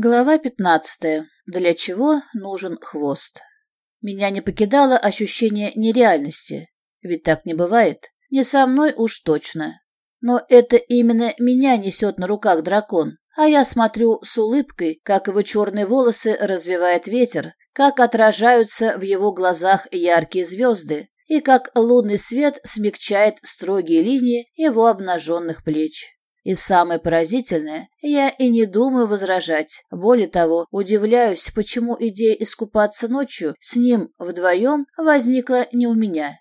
Глава пятнадцатая. Для чего нужен хвост? Меня не покидало ощущение нереальности. Ведь так не бывает. Не со мной уж точно. Но это именно меня несет на руках дракон. А я смотрю с улыбкой, как его черные волосы развивает ветер, как отражаются в его глазах яркие звезды, и как лунный свет смягчает строгие линии его обнаженных плеч. И самое поразительное, я и не думаю возражать. Более того, удивляюсь, почему идея искупаться ночью с ним вдвоем возникла не у меня.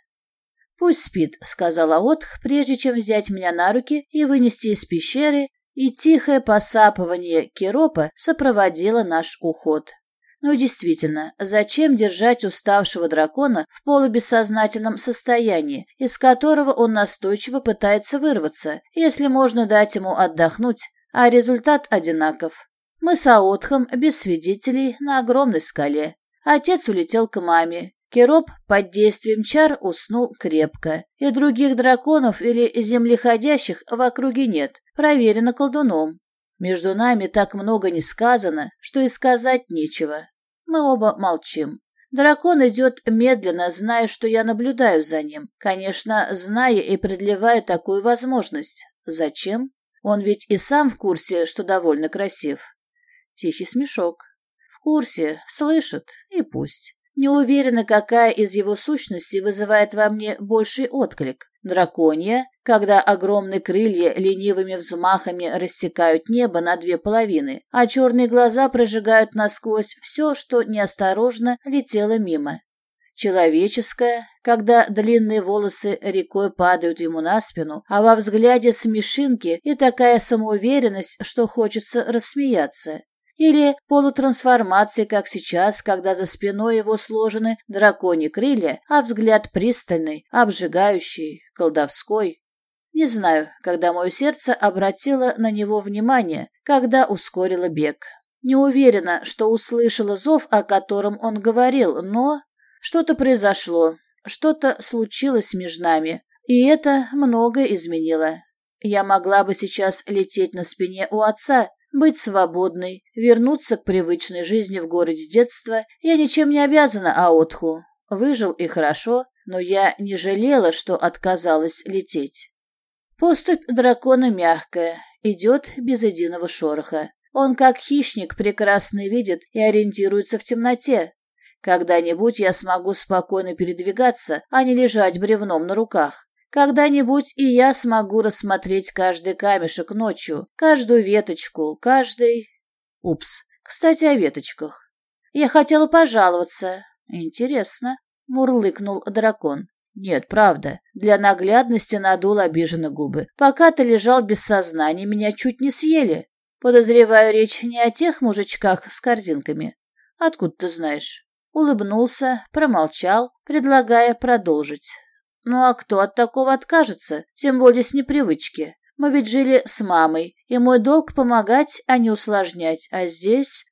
«Пусть спит», — сказала Отх, прежде чем взять меня на руки и вынести из пещеры, и тихое посапывание Керопа сопроводило наш уход. Ну и действительно, зачем держать уставшего дракона в полубессознательном состоянии, из которого он настойчиво пытается вырваться, если можно дать ему отдохнуть, а результат одинаков? Мы с Аотхом без свидетелей на огромной скале. Отец улетел к маме. Кероп под действием чар уснул крепко. И других драконов или землеходящих в округе нет, проверено колдуном. Между нами так много не сказано, что и сказать нечего. Мы оба молчим. Дракон идет медленно, зная, что я наблюдаю за ним. Конечно, зная и продлевая такую возможность. Зачем? Он ведь и сам в курсе, что довольно красив. Тихий смешок. В курсе, слышит, и пусть. Не уверена, какая из его сущностей вызывает во мне больший отклик. Драконья, когда огромные крылья ленивыми взмахами рассекают небо на две половины, а черные глаза прожигают насквозь все, что неосторожно летело мимо. Человеческая, когда длинные волосы рекой падают ему на спину, а во взгляде смешинки и такая самоуверенность, что хочется рассмеяться. Или полутрансформации, как сейчас, когда за спиной его сложены драконьи крылья, а взгляд пристальный, обжигающий, колдовской. Не знаю, когда мое сердце обратило на него внимание, когда ускорило бег. Не уверена, что услышала зов, о котором он говорил, но что-то произошло, что-то случилось между нами, и это многое изменило. Я могла бы сейчас лететь на спине у отца, быть свободной, вернуться к привычной жизни в городе детства. Я ничем не обязана Аотху. Выжил и хорошо, но я не жалела, что отказалась лететь. Поступь дракона мягкая, идет без единого шороха. Он, как хищник, прекрасно видит и ориентируется в темноте. Когда-нибудь я смогу спокойно передвигаться, а не лежать бревном на руках. Когда-нибудь и я смогу рассмотреть каждый камешек ночью, каждую веточку, каждый... Упс, кстати, о веточках. Я хотела пожаловаться. Интересно, мурлыкнул дракон. Нет, правда. Для наглядности надул обиженно губы. Пока ты лежал без сознания, меня чуть не съели. Подозреваю, речь не о тех мужичках с корзинками. Откуда ты знаешь? Улыбнулся, промолчал, предлагая продолжить. Ну а кто от такого откажется, тем более с непривычки? Мы ведь жили с мамой, и мой долг помогать, а не усложнять. А здесь...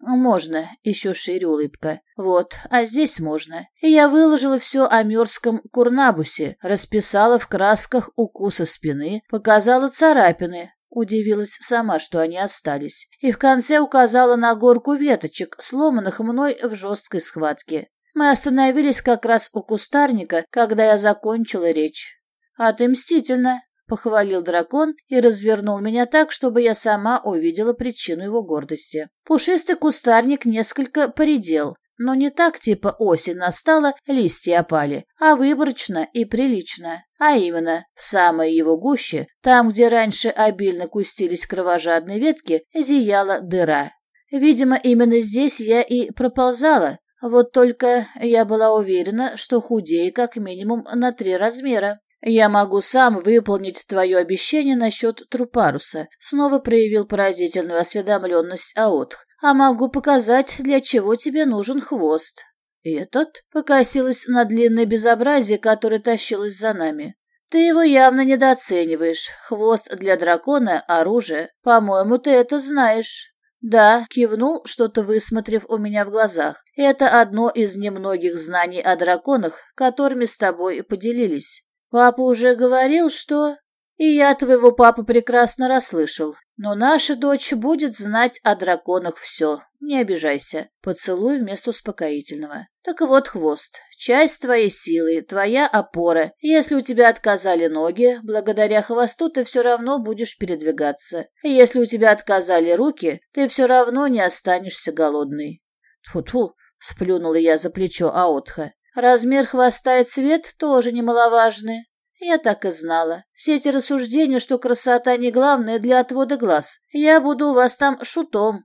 Можно, еще шире улыбка. Вот, а здесь можно. И я выложила все о мерзком курнабусе, расписала в красках укусы спины, показала царапины, Удивилась сама, что они остались, и в конце указала на горку веточек, сломанных мной в жесткой схватке. Мы остановились как раз у кустарника, когда я закончила речь. «А ты мстительно», — похвалил дракон и развернул меня так, чтобы я сама увидела причину его гордости. Пушистый кустарник несколько поредел, но не так типа осень настала, листья опали, а выборочно и прилично. А именно, в самой его гуще, там, где раньше обильно кустились кровожадные ветки, зияла дыра. Видимо, именно здесь я и проползала, вот только я была уверена, что худею как минимум на три размера. «Я могу сам выполнить твое обещание насчет Трупаруса», снова проявил поразительную осведомленность Аотх. «А могу показать, для чего тебе нужен хвост». «Этот?» — покосилась на длинное безобразие, которое тащилось за нами. «Ты его явно недооцениваешь. Хвост для дракона — оружие. По-моему, ты это знаешь». «Да», — кивнул, что-то высмотрев у меня в глазах. «Это одно из немногих знаний о драконах, которыми с тобой поделились. Папа уже говорил, что...» И я твоего папу прекрасно расслышал. Но наша дочь будет знать о драконах все. Не обижайся. Поцелуй вместо успокоительного. Так вот, хвост. Часть твоей силы, твоя опора. Если у тебя отказали ноги, благодаря хвосту ты все равно будешь передвигаться. Если у тебя отказали руки, ты все равно не останешься голодный. Тьфу-тьфу, сплюнула я за плечо Аотха. Размер хвоста и цвет тоже немаловажны. Я так и знала. Все эти рассуждения, что красота не главное для отвода глаз. Я буду у вас там шутом.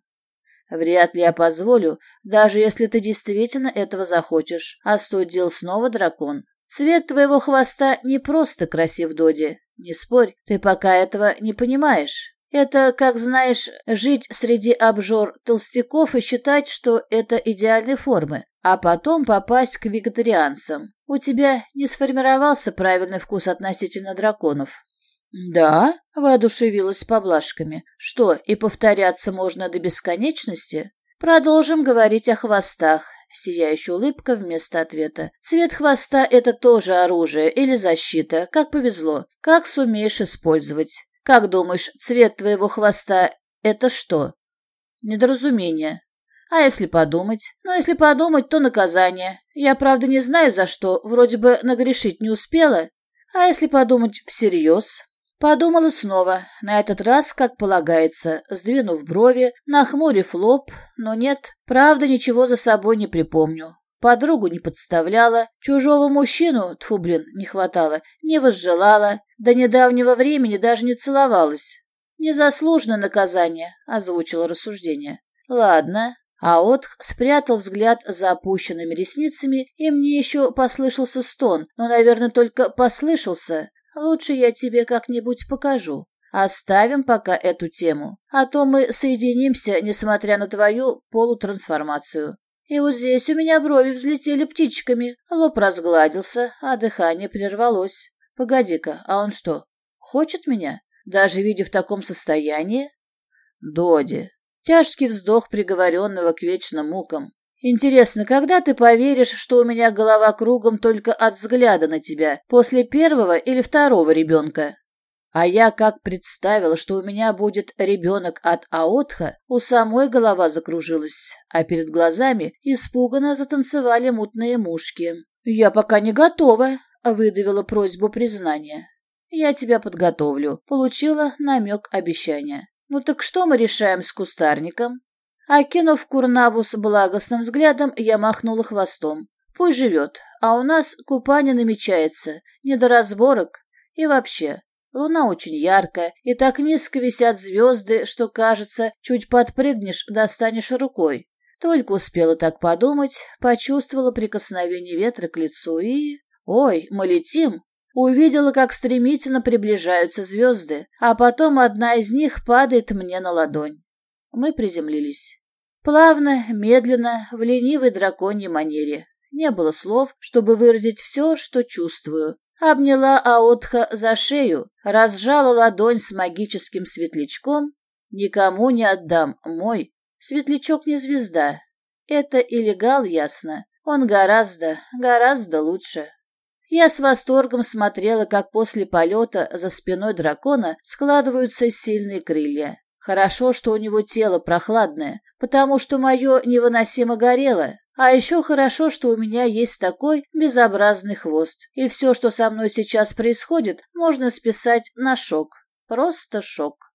Вряд ли я позволю, даже если ты действительно этого захочешь. А студил снова дракон. Цвет твоего хвоста не просто красив, Доди. Не спорь, ты пока этого не понимаешь. Это, как знаешь, жить среди обжор толстяков и считать, что это идеальной формы, а потом попасть к вегетарианцам. У тебя не сформировался правильный вкус относительно драконов. Да, воодушевилась поблажками. Что, и повторяться можно до бесконечности? Продолжим говорить о хвостах. Сияющая улыбка вместо ответа. Цвет хвоста — это тоже оружие или защита, как повезло, как сумеешь использовать. Как думаешь, цвет твоего хвоста — это что? Недоразумение. А если подумать? Ну, если подумать, то наказание. Я, правда, не знаю за что, вроде бы нагрешить не успела. А если подумать всерьез? Подумала снова, на этот раз, как полагается, сдвинув брови, нахмурив лоб, но нет, правда, ничего за собой не припомню. Подругу не подставляла, чужого мужчину, тфу, блин, не хватало, не возжелала, до недавнего времени даже не целовалась. «Незаслуженное наказание», — озвучила рассуждение. «Ладно, а Отх спрятал взгляд за опущенными ресницами, и мне еще послышался стон, но, наверное, только послышался. Лучше я тебе как-нибудь покажу. Оставим пока эту тему, а то мы соединимся, несмотря на твою полутрансформацию. И вот здесь у меня брови взлетели птичками, лоб разгладился, а дыхание прервалось. Погоди-ка, а он что, хочет меня? Даже видя в таком состоянии? Доди, Тяжкий вздох приговоренного к вечным мукам. Интересно, когда ты поверишь, что у меня голова кругом только от взгляда на тебя, после первого или второго ребенка? А я как представила, что у меня будет ребенок от Аотха, у самой голова закружилась, а перед глазами испуганно затанцевали мутные мушки. «Я пока не готова», — выдавила просьбу признания. «Я тебя подготовлю», — получила намек обещания. «Ну так что мы решаем с кустарником?» Окинув Курнабус благостным взглядом, я махнула хвостом. «Пусть живет, а у нас купание намечается, не до разборок. И вообще, луна очень яркая, и так низко висят звезды, что, кажется, чуть подпрыгнешь, достанешь рукой. Только успела так подумать, почувствовала прикосновение ветра к лицу и... Ой, мы летим! Увидела, как стремительно приближаются звезды, а потом одна из них падает мне на ладонь. Мы приземлились. Плавно, медленно, в ленивой драконьей манере. Не было слов, чтобы выразить все, что чувствую. Обняла Аотха за шею, разжала ладонь с магическим светлячком. Никому не отдам, мой. Светлячок не звезда. Это и легал ясно. Он гораздо, гораздо лучше. Я с восторгом смотрела, как после полета за спиной дракона складываются сильные крылья. Хорошо, что у него тело прохладное, потому что мое невыносимо горело. А еще хорошо, что у меня есть такой безобразный хвост, и все, что со мной сейчас происходит, можно списать на шок. Просто шок.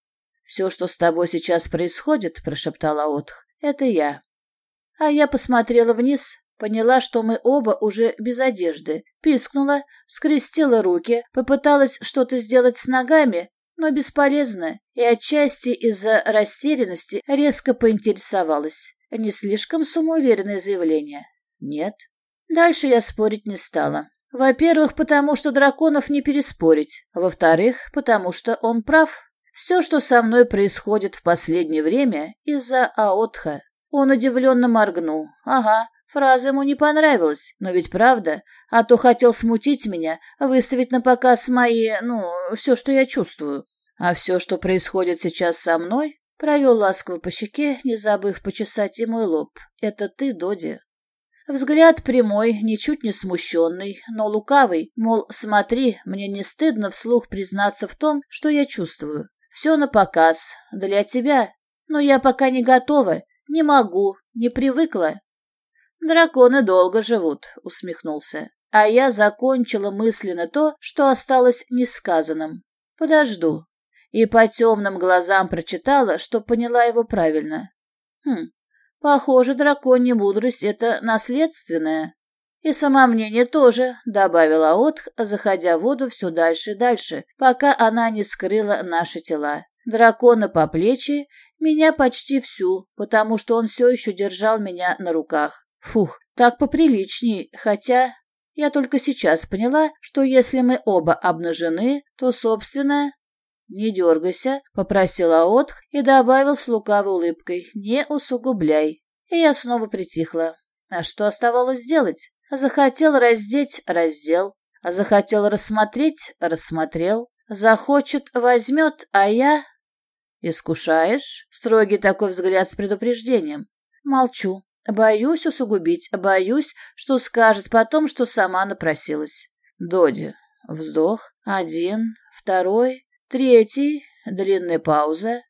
«Все, что с тобой сейчас происходит», — прошептала Отх, — «это я». А я посмотрела вниз, Поняла, что мы оба уже без одежды. Пискнула, скрестила руки, попыталась что-то сделать с ногами, но бесполезно, и отчасти из-за растерянности резко поинтересовалась. Не слишком самоуверенное заявление? Нет. Дальше я спорить не стала. Во-первых, потому что драконов не переспорить. Во-вторых, потому что он прав. Все, что со мной происходит в последнее время, из-за Аотха. Он удивленно моргнул. Ага, Фраза ему не понравилась, но ведь правда, а то хотел смутить меня, выставить на показ мои, ну, все, что я чувствую. А все, что происходит сейчас со мной, провел ласково по щеке, не забыв почесать и мой лоб. Это ты, Доди. Взгляд прямой, ничуть не смущенный, но лукавый, мол, смотри, мне не стыдно вслух признаться в том, что я чувствую. Все на показ, для тебя, но я пока не готова, не могу, не привыкла. Драконы долго живут, усмехнулся. А я закончила мысленно то, что осталось несказанным. Подожду. И по темным глазам прочитала, что поняла его правильно. Хм, похоже, драконья мудрость — это наследственная. И самомнение тоже, — добавила Отх, заходя в воду все дальше и дальше, пока она не скрыла наши тела. Дракона по плечи, меня почти всю, потому что он все еще держал меня на руках. Фух, так поприличней, хотя... Я только сейчас поняла, что если мы оба обнажены, то, собственно... «Не дергайся», — попросила Отх и добавил с лукавой улыбкой. «Не усугубляй». И я снова притихла. А что оставалось делать? Захотел раздеть — раздел. Захотел рассмотреть — рассмотрел. Захочет — возьмет, а я... «Искушаешь?» — строгий такой взгляд с предупреждением. Молчу. Боюсь усугубить, боюсь, что скажет потом, что сама напросилась. Доди. Вздох. Один, второй, третий. Длинная пауза.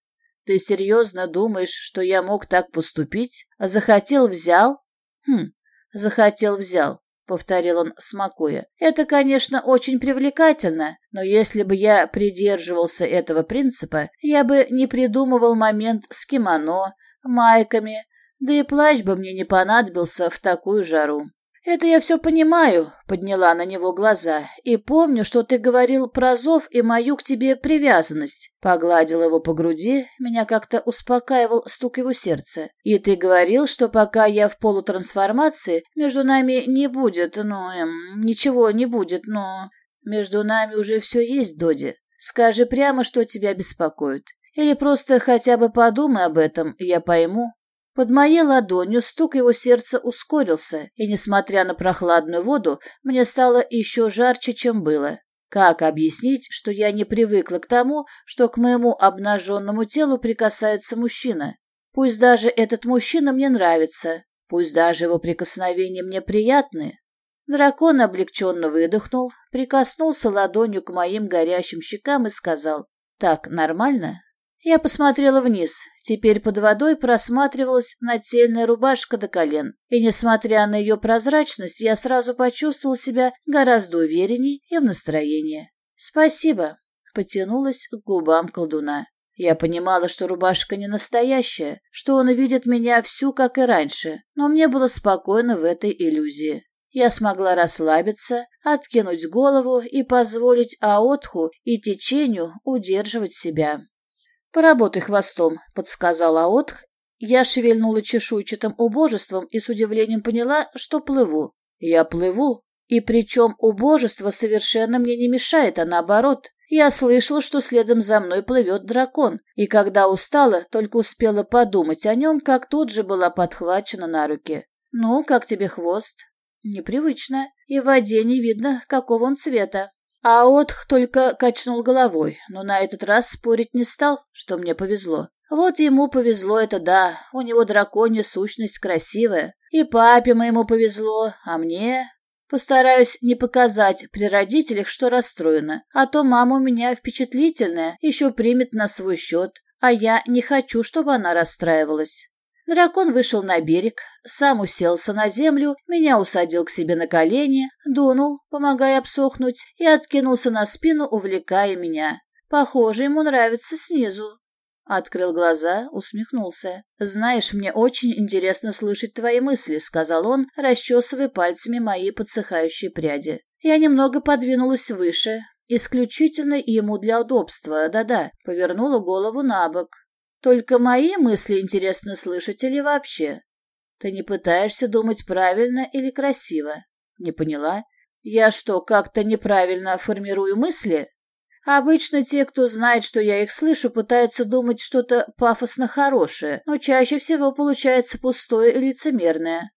Ты серьезно думаешь, что я мог так поступить? Захотел — взял? Хм, захотел — взял. — повторил он, смакуя. «Это, конечно, очень привлекательно, но если бы я придерживался этого принципа, я бы не придумывал момент с кимоно, майками, да и плащ бы мне не понадобился в такую жару. «Это я все понимаю», — подняла на него глаза, «и помню, что ты говорил про зов и мою к тебе привязанность». Погладил его по груди, меня как-то успокаивал стук его сердца. «И ты говорил, что пока я в полутрансформации, между нами не будет, ну, эм, ничего не будет, но...» «Между нами уже все есть, Доди. Скажи прямо, что тебя беспокоит. Или просто хотя бы подумай об этом, я пойму, под моей ладонью стук его сердца ускорился, и, несмотря на прохладную воду, мне стало еще жарче, чем было. Как объяснить, что я не привыкла к тому, что к моему обнаженному телу прикасается мужчина? Пусть даже этот мужчина мне нравится, пусть даже его прикосновения мне приятны. Дракон облегченно выдохнул, прикоснулся ладонью к моим горящим щекам и сказал, «Так нормально?» Я посмотрела вниз. Теперь под водой просматривалась нательная рубашка до колен, и, несмотря на ее прозрачность, я сразу почувствовала себя гораздо уверенней и в настроении. «Спасибо», — потянулась к губам колдуна. Я понимала, что рубашка не настоящая, что он видит меня всю, как и раньше, но мне было спокойно в этой иллюзии. Я смогла расслабиться, откинуть голову и позволить Аотху и течению удерживать себя. «Поработай хвостом», — подсказала Отх. Я шевельнула чешуйчатым убожеством и с удивлением поняла, что плыву. Я плыву, и причем убожество совершенно мне не мешает, а наоборот. Я слышала, что следом за мной плывет дракон, и когда устала, только успела подумать о нем, как тут же была подхвачена на руки. «Ну, как тебе хвост?» «Непривычно, и в воде не видно, какого он цвета». А Отх только качнул головой, но на этот раз спорить не стал, что мне повезло. Вот ему повезло это да, у него драконья сущность красивая. И папе моему повезло, а мне... Постараюсь не показать при родителях, что расстроена, а то мама у меня впечатлительная, еще примет на свой счет, а я не хочу, чтобы она расстраивалась. Дракон вышел на берег, сам уселся на землю, меня усадил к себе на колени, дунул, помогая обсохнуть, и откинулся на спину, увлекая меня. Похоже, ему нравится снизу. Открыл глаза, усмехнулся. «Знаешь, мне очень интересно слышать твои мысли», — сказал он, расчесывая пальцами мои подсыхающие пряди. Я немного подвинулась выше, исключительно ему для удобства, да-да, повернула голову на бок. Только мои мысли интересно слышать или вообще? Ты не пытаешься думать правильно или красиво? Не поняла? Я что, как-то неправильно формирую мысли? Обычно те, кто знает, что я их слышу, пытаются думать что-то пафосно хорошее, но чаще всего получается пустое и лицемерное.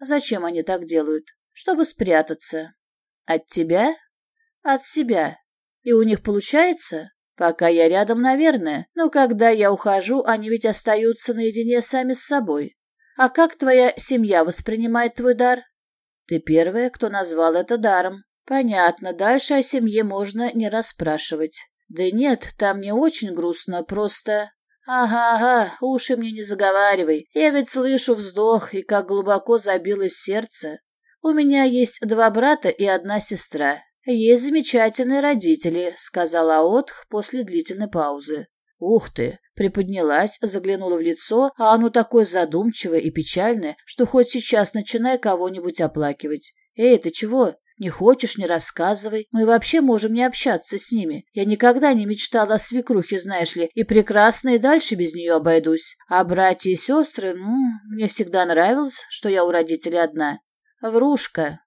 Зачем они так делают? Чтобы спрятаться. От тебя? От себя. И у них получается? Пока я рядом, наверное, но когда я ухожу, они ведь остаются наедине сами с собой. А как твоя семья воспринимает твой дар? Ты первая, кто назвал это даром. Понятно, дальше о семье можно не расспрашивать. Да нет, там не очень грустно, просто... Ага, ага, уши мне не заговаривай. Я ведь слышу вздох, и как глубоко забилось сердце. У меня есть два брата и одна сестра. Есть замечательные родители, сказала Отх после длительной паузы. Ух ты! Приподнялась, заглянула в лицо, а оно такое задумчивое и печальное, что хоть сейчас начинай кого-нибудь оплакивать. Эй, ты чего? Не хочешь, не рассказывай. Мы вообще можем не общаться с ними. Я никогда не мечтала о свекрухе, знаешь ли, и прекрасно и дальше без нее обойдусь. А братья и сестры, ну, мне всегда нравилось, что я у родителей одна. Врушка.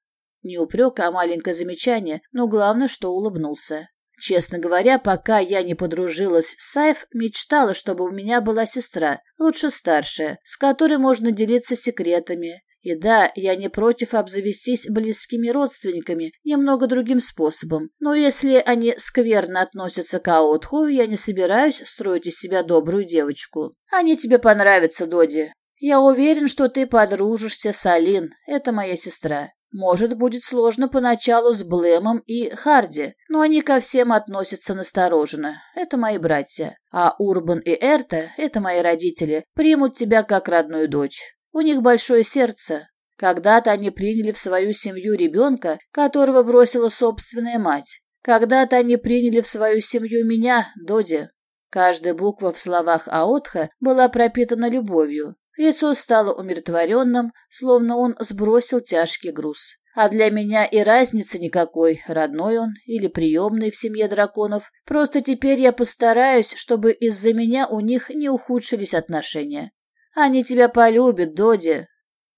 Не упрек, а маленькое замечание, но главное, что улыбнулся. Честно говоря, пока я не подружилась с Сайф, мечтала, чтобы у меня была сестра, лучше старшая, с которой можно делиться секретами. И да, я не против обзавестись близкими родственниками немного другим способом, но если они скверно относятся к Аотху, я не собираюсь строить из себя добрую девочку. Они тебе понравятся, Доди. Я уверен, что ты подружишься с Алин, это моя сестра. Может, будет сложно поначалу с Блэмом и Харди, но они ко всем относятся настороженно. Это мои братья. А Урбан и Эрта, это мои родители, примут тебя как родную дочь. У них большое сердце. Когда-то они приняли в свою семью ребенка, которого бросила собственная мать. Когда-то они приняли в свою семью меня, Доди. Каждая буква в словах Аотха была пропитана любовью. Лицо стало умиротворенным, словно он сбросил тяжкий груз. А для меня и разницы никакой, родной он или приемный в семье драконов. Просто теперь я постараюсь, чтобы из-за меня у них не ухудшились отношения. Они тебя полюбят, Доди.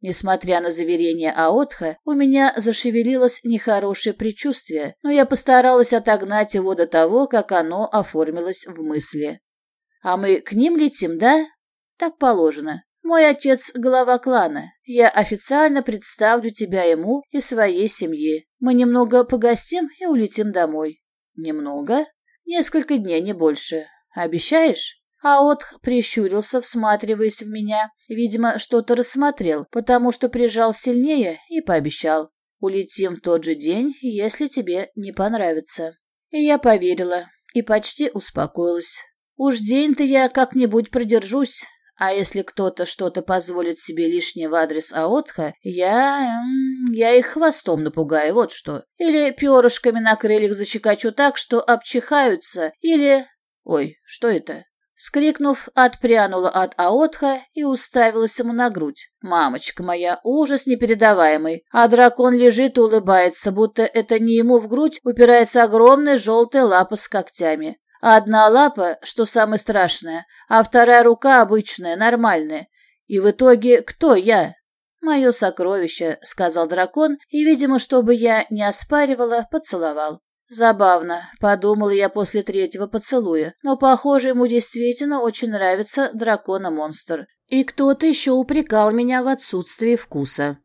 Несмотря на заверение Аотха, у меня зашевелилось нехорошее предчувствие, но я постаралась отогнать его до того, как оно оформилось в мысли. А мы к ним летим, да? Так положено. Мой отец — глава клана. Я официально представлю тебя ему и своей семье. Мы немного погостим и улетим домой. Немного? Несколько дней, не больше. Обещаешь? Аотх прищурился, всматриваясь в меня. Видимо, что-то рассмотрел, потому что прижал сильнее и пообещал. «Улетим в тот же день, если тебе не понравится». И я поверила и почти успокоилась. Уж день-то я как-нибудь продержусь, а если кто-то что-то позволит себе лишнее в адрес Аотха, я... я их хвостом напугаю, вот что. Или перышками на крыльях зачекачу так, что обчихаются, или... Ой, что это? Вскрикнув, отпрянула от Аотха и уставилась ему на грудь. «Мамочка моя, ужас непередаваемый!» А дракон лежит и улыбается, будто это не ему в грудь упирается огромная желтая лапа с когтями. Одна лапа, что самое страшное, а вторая рука обычная, нормальная. И в итоге кто я? «Мое сокровище», — сказал дракон, и, видимо, чтобы я не оспаривала, поцеловал. Забавно, подумала я после третьего поцелуя, но, похоже, ему действительно очень нравится дракона-монстр. И кто-то еще упрекал меня в отсутствии вкуса.